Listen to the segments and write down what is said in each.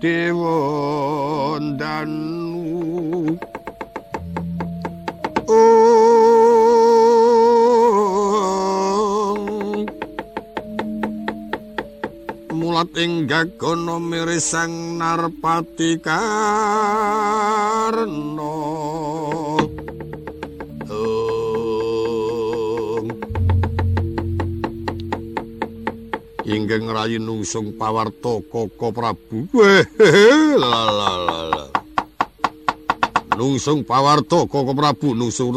dewa danu mulat ing gagono mirisang narpati karno inggih ngrayi nungsung pawarta Koko Prabu. Nungsung pawarta Koko Prabu nungsung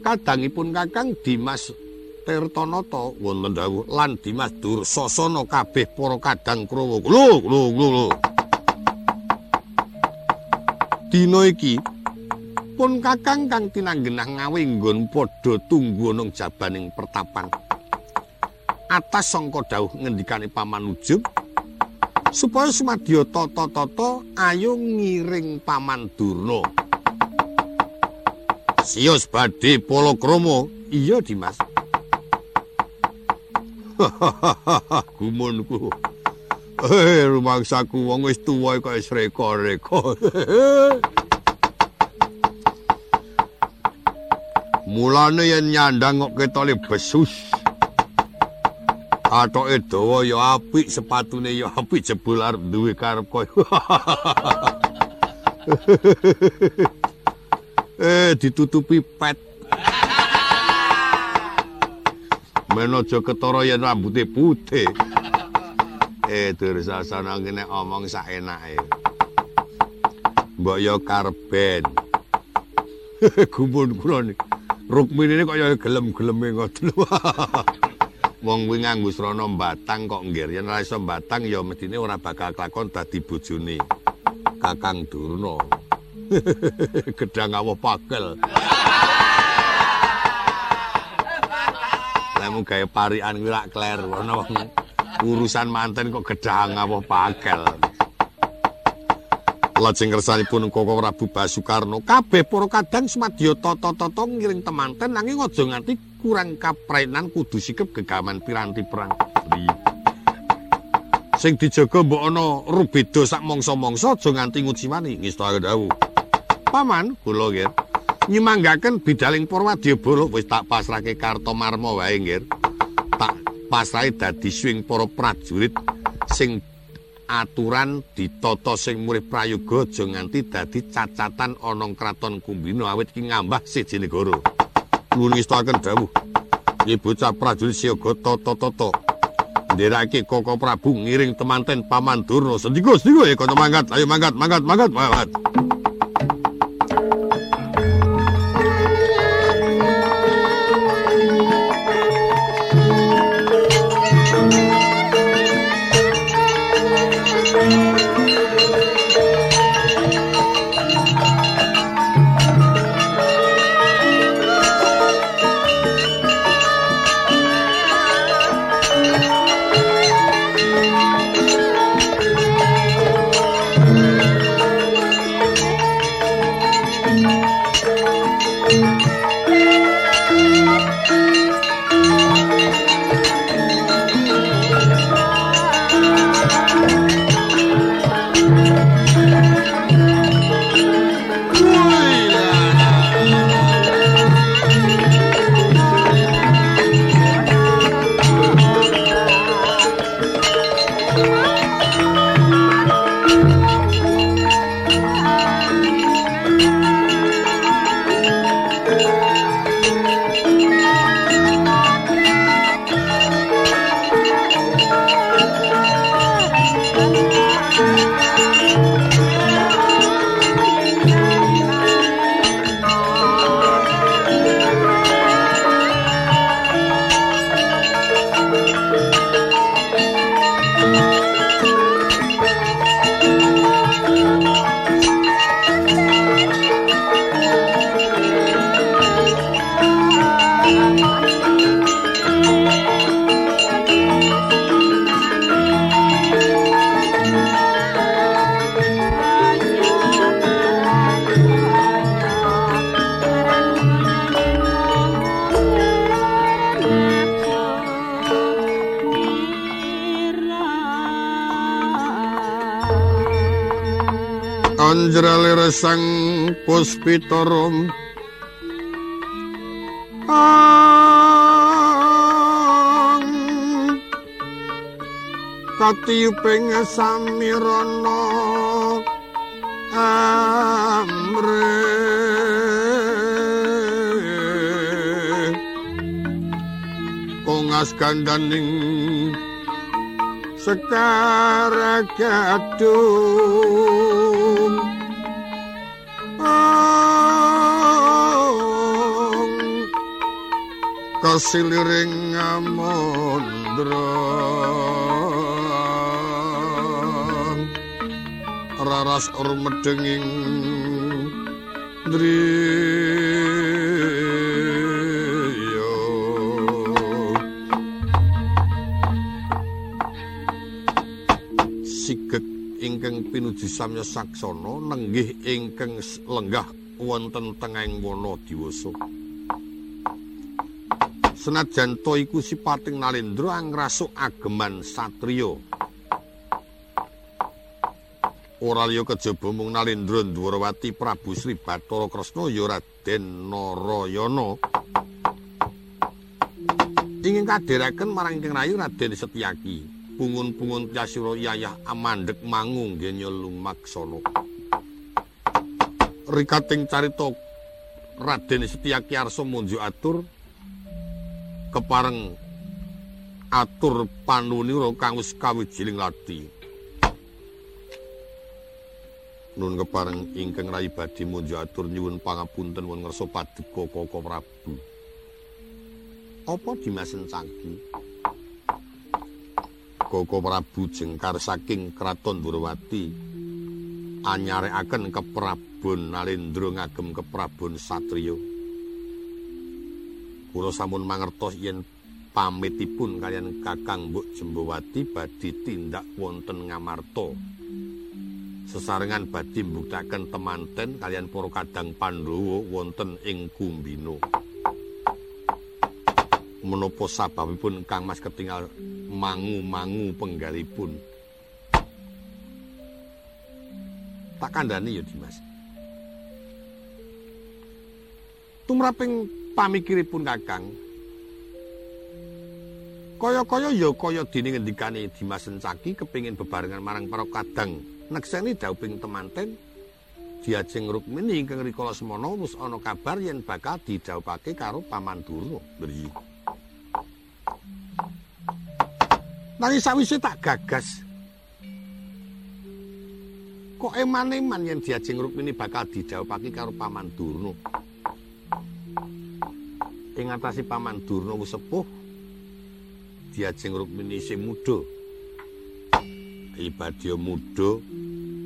Kadangipun Kakang Dimas Tirtanata wonten dawuh lan Dimas Dursasana kabeh para kadang Kurawa. Lho, lho, lho. Dina iki pun kakang kang tinanggenah ngawe nggon padha tunggu ana jabaning pertapan. Atas sangka dawuh ngendikane paman ujug supaya sumadya tata-tata ayo ngiring paman durna. Sios badhe palakrama. Iya dimas. Gumunku. Eh rumangsaku wong wis tuwa kaya sreka-reka mulane yen nyandang kok ketole besus Atoke dawa ya apik, sepatune ya apik jebul arep duwe karep koyo. eh ditutupi pet. Men aja ketara yen rambuté putih. Eh dursasana ngene omong sak enake. Mbok ya karben. Gumun kula niki. Rukmine kok ya gelem-geleme ngoten. wong kuwi nganggo srana batang kok nggir yen ora iso batang ya medine ora bakal klakon dadi bojone Kakang Durna. Gedang awuh pakel Lemu gawe parian kuwi rak kler ana urusan manten kok gedang awuh pakel Lajeng kersanipun Koko Prabu Basukarno kabeh para kadang semadya tata-tata ngiring temanten nanging aja nganti kurang kaprenan kudu sikep gegaman piranti perang. Sing dijaga mbok ana rubeda sak mangsa-mangsa aja nganti ngesta dawuh. Paman, kula nggih. Nyemanggaken bidaling para wadyabala wis tak pasrahke karta marma wae nggih. Tak pasrahe dadi swing para prajurit sing aturan ditata sing murih prayoga aja nganti dadi cacatan ana kraton Kumbina awit ki ngambah siji negara. Nuwun ngestaken dawuh. Nggih bocah prajurit siaga tata-tata. Nderake Koko Prabu ngiring temanten Paman Durna. Sendika, sendika ya kanca mangkat. Ayo mangkat, mangkat, mangkat, mangkat. anjrale resang puspitorum. Katiyuping samirana amre. Kongas gandaning sekara kasiliring ngamondra raras urmedenging driyo sigek ingkang pinuju samya saksana nenggih ingkang lenggah wonten tengahing wana diwasa senajan to iku sipating nalendra angrasuk ageman satriya. Ora liya kejaba mung Nalendra Dwarawati Prabu Sri Bathara Kresna ya Raden Narayana. Ingin kadheraken marang ingkang rayu Raden Setyaki pungun-pungun Tyasira Yayah amandhek mangung genya lumaksana rikating carita Raden Setyaki arsa munjuk atur kepareng atur panunira kang wis kawijining lati nun kepareng ingkang rayi badhe munjuk atur nyuwun pangapunten wonten ngarsa paduka Koko Prabu. Apa dimasen cangki? Koko Prabu jengkar saking kraton Durawati anyarekaken keprabon Nalendra ngagem keprabon Satriya. Kula sampun mangertos yen pamitipun kalian Kakang Mbok Jembawati badhe tindak wonten Ngamarta. sesarengan badhe mbuktaken temanten kalian para kadang Pandhawa wonten ing Kumbina. Menapa sababipun Kang Mas ketinggal mangu-mangu penggalipun? Tak kandhani ya Dimas. Tumraping pamikiripun Kakang kaya-kaya ya kaya dene ngendikane Dimas Sencaki kepingin bebarengan marang para kadang nekseni dauping temanten diajeng Rukmini ingkang rikala semana wis ana kabar yen bakal didhawuhake karo Paman Durna. Beri. Nanging sawise tak gagas kok eman-eman yen diajeng Rukmini bakal didhawuhake karo Paman Durna. Ing atase Paman Durna sepuh diajeng Rukmini sing muda. Ibadya muda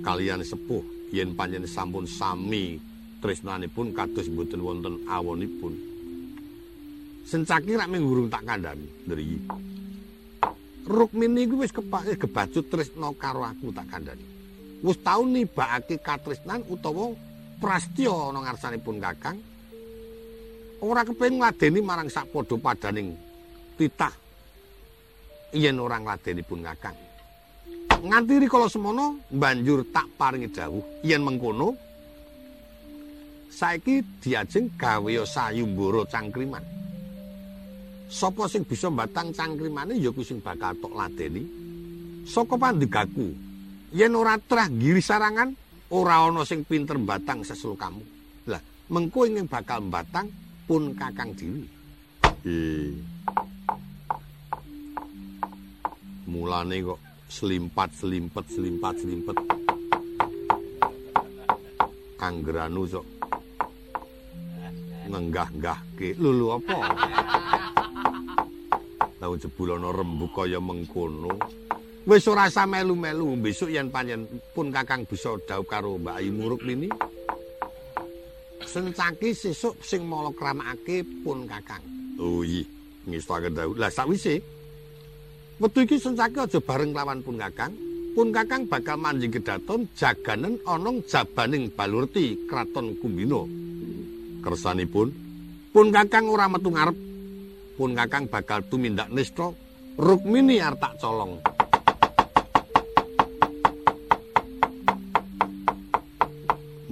kalian sepuh. Yen panjen sampun sami tresnanipun kados mboten wonten awonipun. Sencaki rak ming tak kandhani. Ndri Rukmini kuwi wis kepake gebacut tresna karo aku tak kandhani. Wis tau nibakake katresnan utawa prastya ana ngarsanipun Kakang ora kepengin ngladeni marang sak padha padaning titah. Yen ora ngladenipun Kakang. Nganti rikala semono banjur tak paringi dawuh yen mengkono saiki diajeng gawe sayumbara cangkriman. Sapa sing bisa mbatang cangkrimane ya kuwi sing bakal tok ladeni? Saka pandegaku yen ora trah giri sarangan ora ana sing pinter mbatang sesulkamu lah mengko ing bakal mbatang pun kakang dhewe mulane kok selimpat selimpet selimpat selimpet anggranu sok ngenggah-nggah ke lulu apa? Tau jebulono rembuk kaya mengkono. Wis ora usah melu-melu. Besok yen panjen pun kakang bisa dawuh karo Mbak Ayu Muruk ini sencaki sesuk sing mala kramakake pun kakang oh iya ngistake dawuh lah sakwise Wetu iki sencake aja bareng lawan pun kakang. Pun kakang bakal manjing kedaton jaganen onong jabaning balurti kraton kumbino. Kersanipun, pun kakang ora metu ngarep. Pun kakang bakal tumindak nistro. Rukmini artak colong.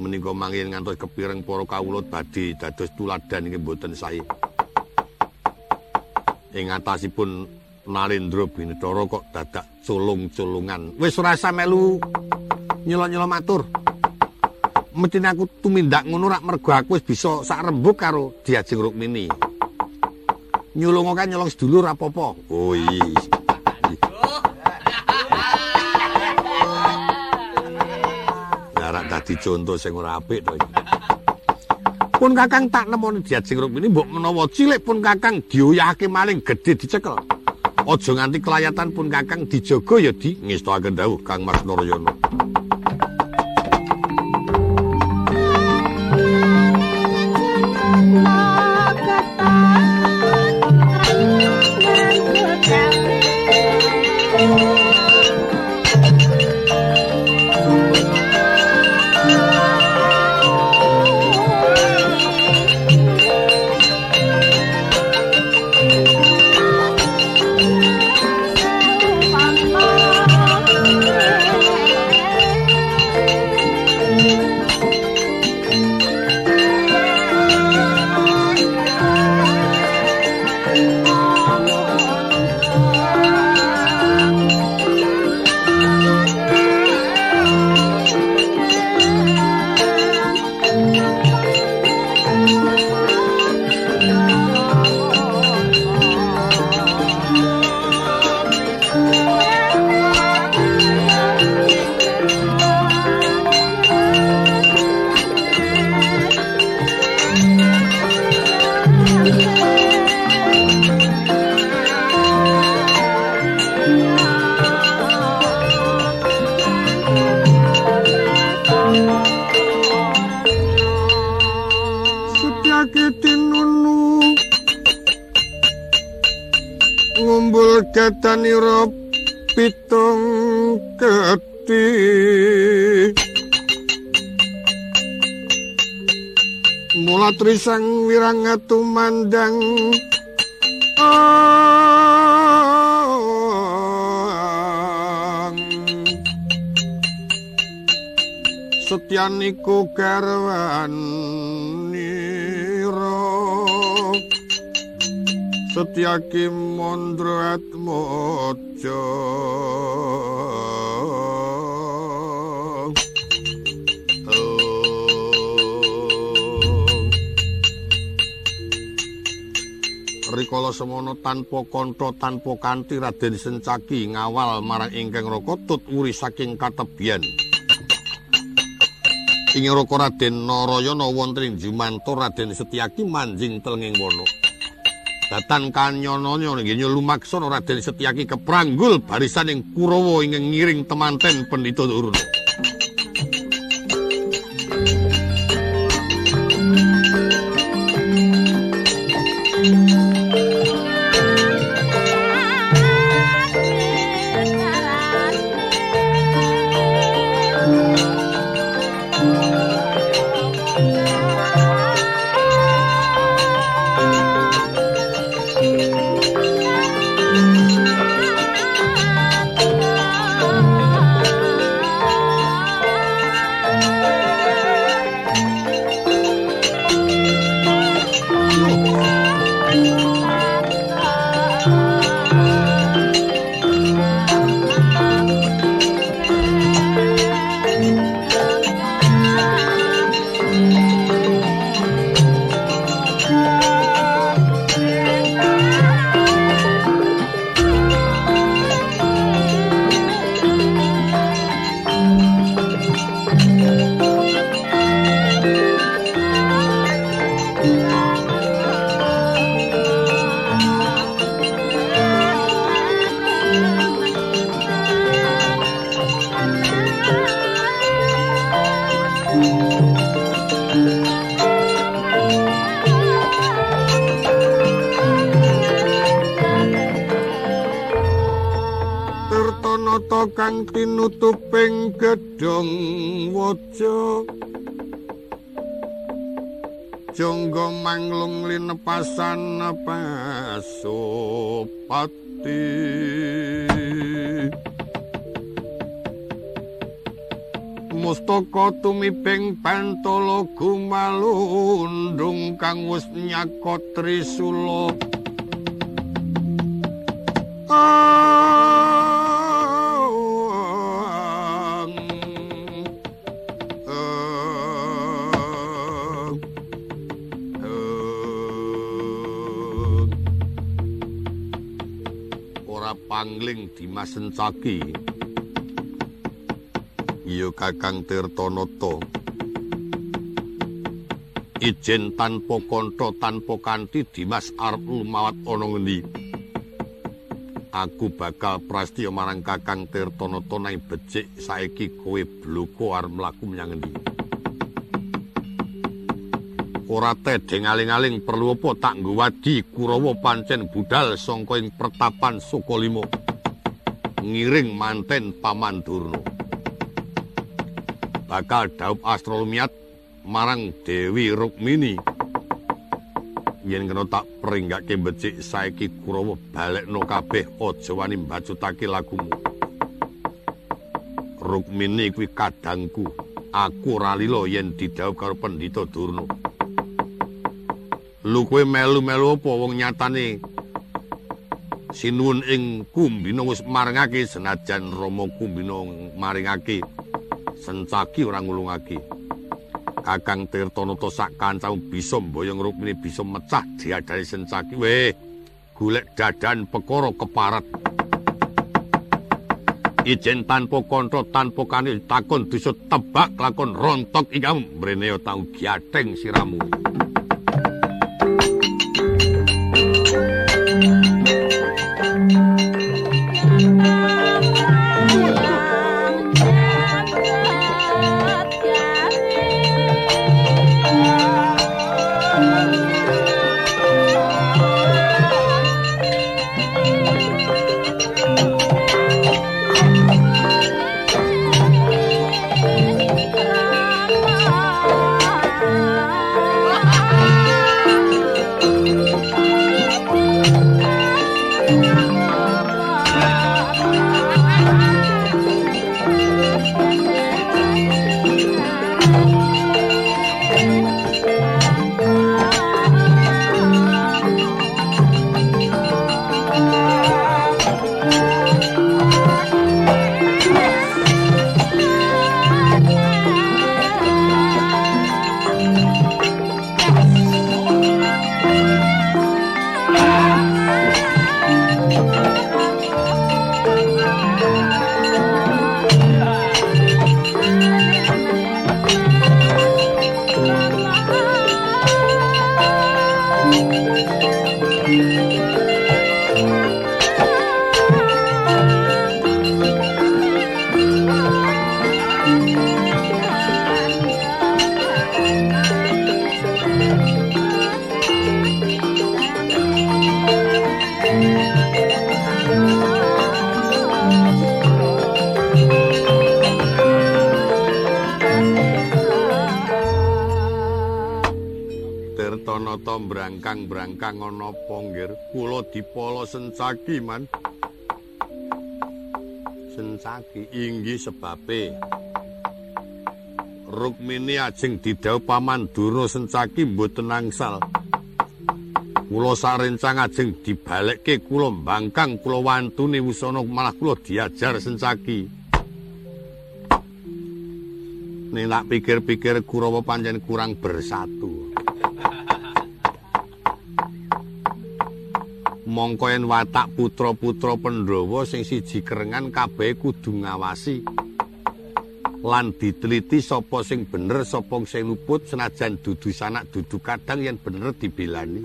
Menika mangin ngantos kepireng para kawula badhe dados tuladan inggih mboten sae. Ing atasipun Narendra Binedara kok dadak culung-culungan. Wis ora usah melu nyelok-nyelok matur. Mestine aku tumindak ngono rak mergo aku wis bisa sak rembug karo Diajeng Rukmini. Nyulung kan nyolong sedulur apa-apa. Oh iya. Ora dadi contoh sing ora apik to Pun Kakang tak nemoni Diajeng Rukmini mbok menawa cilik pun Kakang dioyahake maling gedhe dicekel. Aja nganti kelayatan pun Kakang dijaga ya di ngestakaken dawuh Kang Mas Narayana. Ketanira pitung keti. Mula trisang wirang tumandang Setyaniku garwan Setyaki mondro atmojo Rikala semono tanpa kantha tanpa kanthi Raden Sencaki ngawal marang ingkang Raka tut wuri saking katebian. Ing Raka Raden Narayana wonten ing Jumanto Raden Setyaki manjing telenging wono. Datan kanyononyo nggih lumaksana Raden Setyaki kepranggul barisan ing Kurawa ing ngiring temanten pendhita Durna. Pasan pasupati mustaka tumibeng bantala gumalundung kang wis nyakot trisula Dimas Sencaki iya Kakang Tirtanata. Ijen tanpa kantha tanpa kanthi Dimas arep lumawat ana ngendi? Aku bakal prastya marang Kakang Tirtanata nang becik saiki kowe bloko arep mlaku menyang ngendi? Ora tedeng aling-aling perlu apa tak nggo wadi Kurawa pancen budal sangka ing pertapan Sukalima ngiring manten Paman Durna bakal daup astronomiat marang Dewi Rukmini. Yen kena tak peringgake becik saiki Kurawa balekno kabeh aja wani mbacutake lagumu. Rukmini kuwi kadangku. Aku ora lila yen didhawuh karo Pendhita Durna. Lu kowe melu-melu apa wong nyatane sinuwun ing Kumbina wis maringake senajan Rama Kumbina maringake sencaki ora ngulungake. Kakang Tirtanata sak kancamu bisa mboyong rukmine bisa mecah diadari sencaki. Weh, golek dadan perkara keparat. Ijen tanpa kontro tanpa kanil takon bisa tebak lakon rontok ikam mrene tau giateng siramu. Dipala sencaki man. Sencaki inggih sebabe. Rukmini ajeng didhawuh Paman Durna sencaki mboten angsal. Kula sarencang ajeng dibalekke kula mbangkang kula wantune wusana malah kula diajar sencaki. Nek tak pikir-pikir Kurawa pancen kurang bersatu. Mongko yen watak putra-putra Pandhawa sing siji kerengan kabeh kudu ngawasi lan diteliti sapa sing bener sapa sing luput. Senajan dudu sanak dudu kadang yen bener dibelani.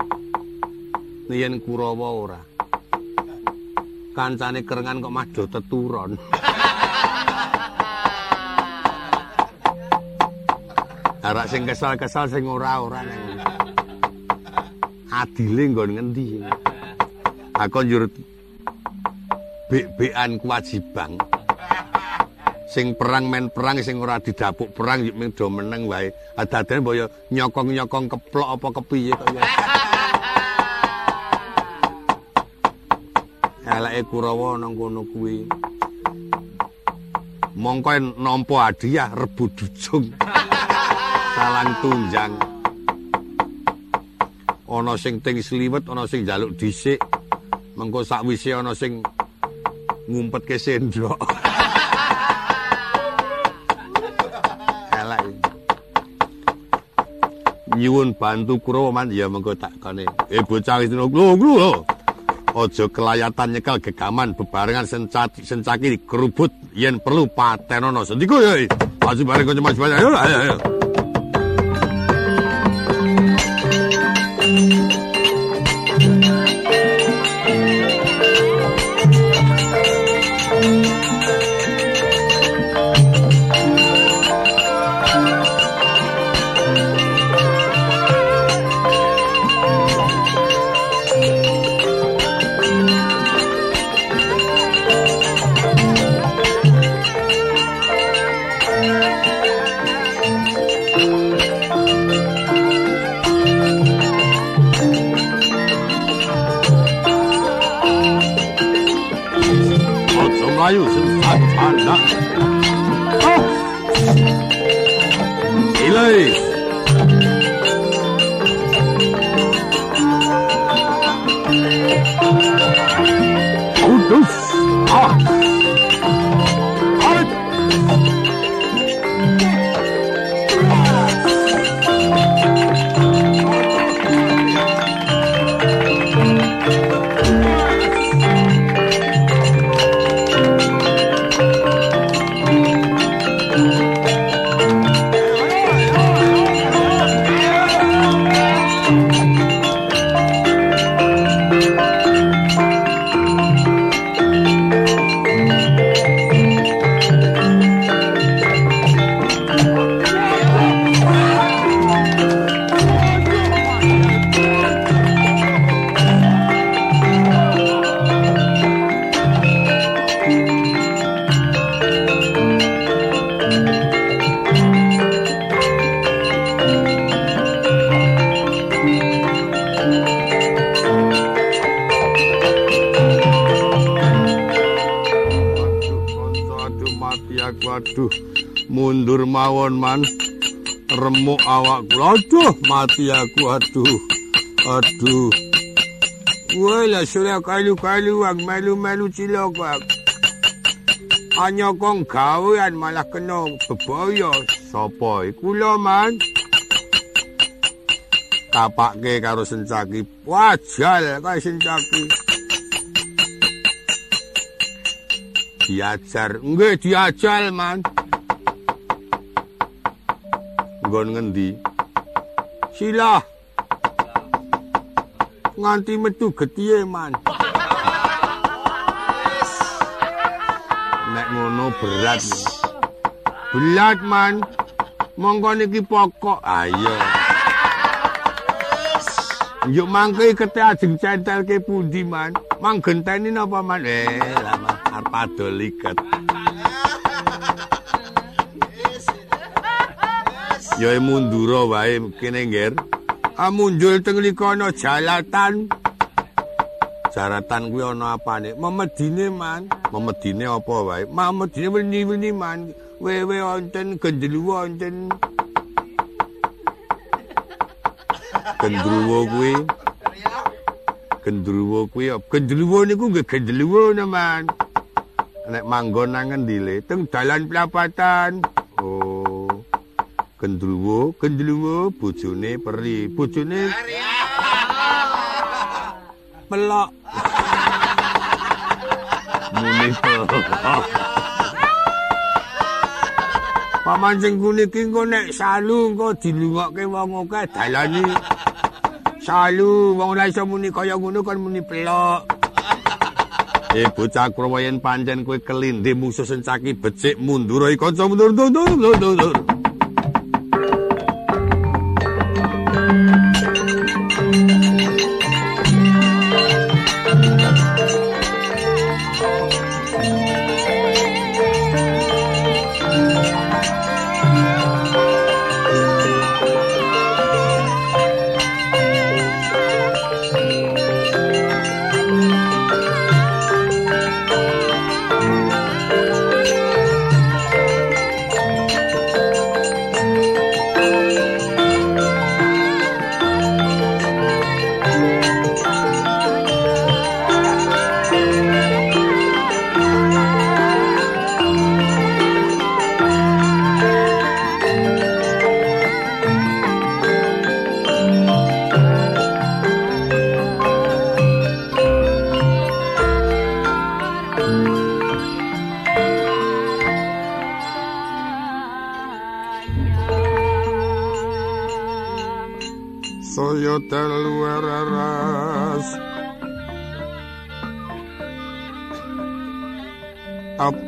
Yen Kurawa ora. Kancane kerengan kok mado teturon. Arak sing kesal-kesal sing ora-ora adile nggon ngendi aku njur bek-bekan kewajiban. Sing perang men perang sing ora didapuk perang yuk do meneng wae. Adadane mbok nyokong-nyokong keplok apa kepiye kok ya Eleke Kurawa nang kono kuwi. Mongko nampa hadiah rebu dujung. Salang tunjang. Ana sing ting sliwet ana sing njaluk dhisik mengko sakwise ana sing ngumpet ke sendok elek. Nyuwun bantu kuro man. Ya mengko tak kane eh bocah wis lho lho aja kelayatan nyekel gegaman bebarengan sencaki sencaki kerubut yen perlu patenono sendiko ya maju bareng kanca maju ayo ayo ayo mawon man remuk awakku aduh mati aku aduh aduh Wala sura kalu-kalu ang melu-melu cilok wak. Anya kong gawean malah kena bebaya. Sopo iku man? Tapake karo sencaki. Wajal kaya sencaki. Diajar. Nggak diajal man. nggon ngendi? Sila. Nganti metu getihe, Man. Nek ngono berat. Berat, Man. Monggo niki pokok. Ayo. Yuk mangke kete ajeng centel ke pundi, Man. Mang genteni napa, Man? Eh, lama arep adol iket. ya mundura wae kene ngger amunjul teng likono jalatan. Jaratan kuwi ana apane? Memedine man memedine apa wae? Memedine weni-weni man wewe wonten gendruwo wonten gendruwo kuwi gendruwo kuwi gendruwo niku nggih gendruwo man nek manggon nang ngendi le? Teng dalan pelapatan. Gendruwo, gendruwo bojone peri, bojone pelok. Muni. Paman sing kuniki engko nek salu engko dilungokke wong akeh dalani. Salu wong ora iso muni kaya ngono kan muni pelok. Eh bocah krowoyen pancen kowe kelinde musuh sencaki becik mundur kanca mundur mundur mundur mundur.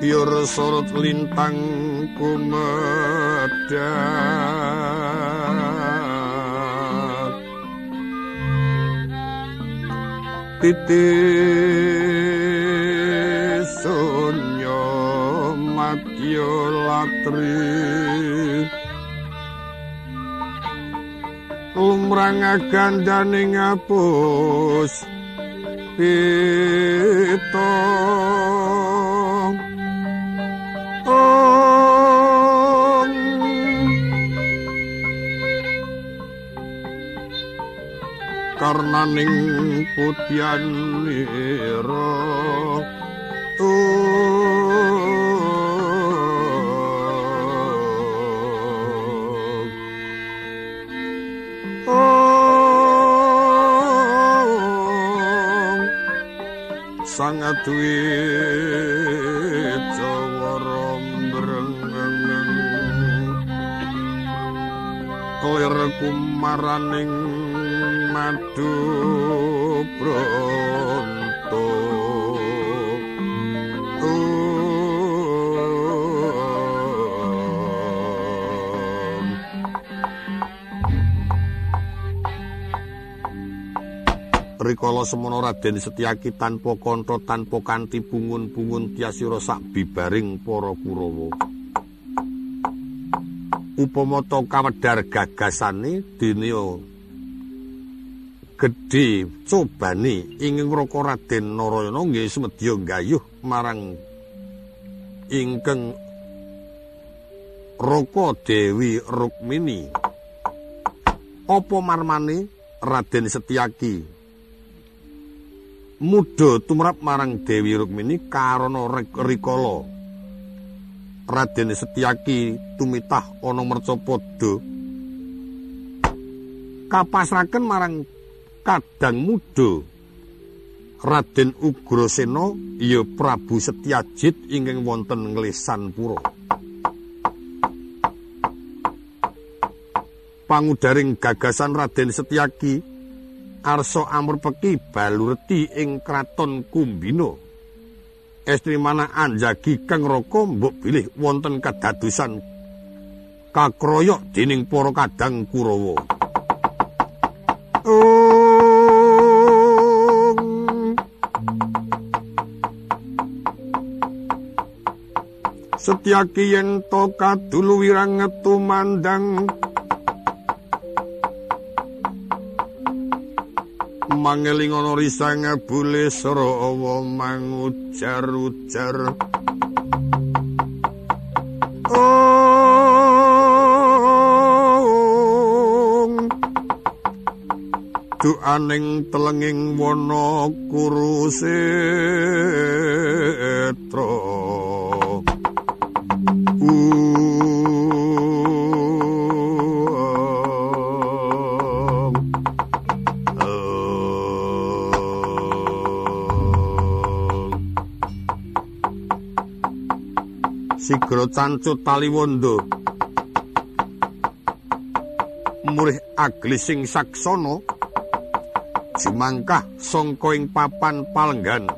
Apiur sorot lintang kumedak Titis sunyo matyo latri. Lumrang gandane ngapus pito karnaning putyan nira sangat duit cawarom berengeng kolir kumaraning madu pronto rikala semono Raden Setyaki tanpa kantha tanpa kanthi bungun-bungun tiasira sak bibaring para Kurawa. Upama to kawedar gagasane dene gedhe cobane ing ngroko Raden Narayana nggih semedya gayuh marang ingkang Roko Dewi Rukmini. Apa marmane? Raden Setyaki. Muda tumrap marang Dewi Rukmini karana rikala. Raden Setyaki tumitah ana mercapada kapasraken marang kadang muda Raden Ugrasena ya Prabu Setyajit ingkang wonten Nglesan Pura pangudaring gagasan Raden Setyaki arsa amrepeki balurti ing kraton Kumbina. Estri mana anjagi kang raka mbok bilih wonten kadadosan kakroyok dening para kadang Kurawa. Setyaki yen to kadulu wirang tumandang mangeling ana risang bule srawa mangujar-ujar. Duaning telenging wana kurusetra sigra cancut taliwondo murih aglising saksana jumangkah sangka ing papan palenggan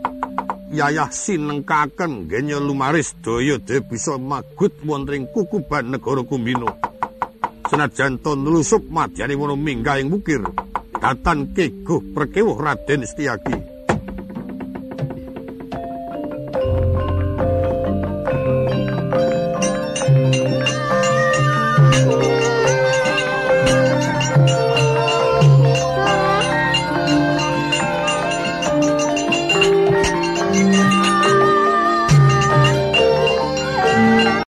yayah sinengkaken genya lumaris daya bisa magut wonten kukuban negara kumbino senajan to nlusup madyane wono minggah ing bukir datan keguh perkewuh Raden Setyaki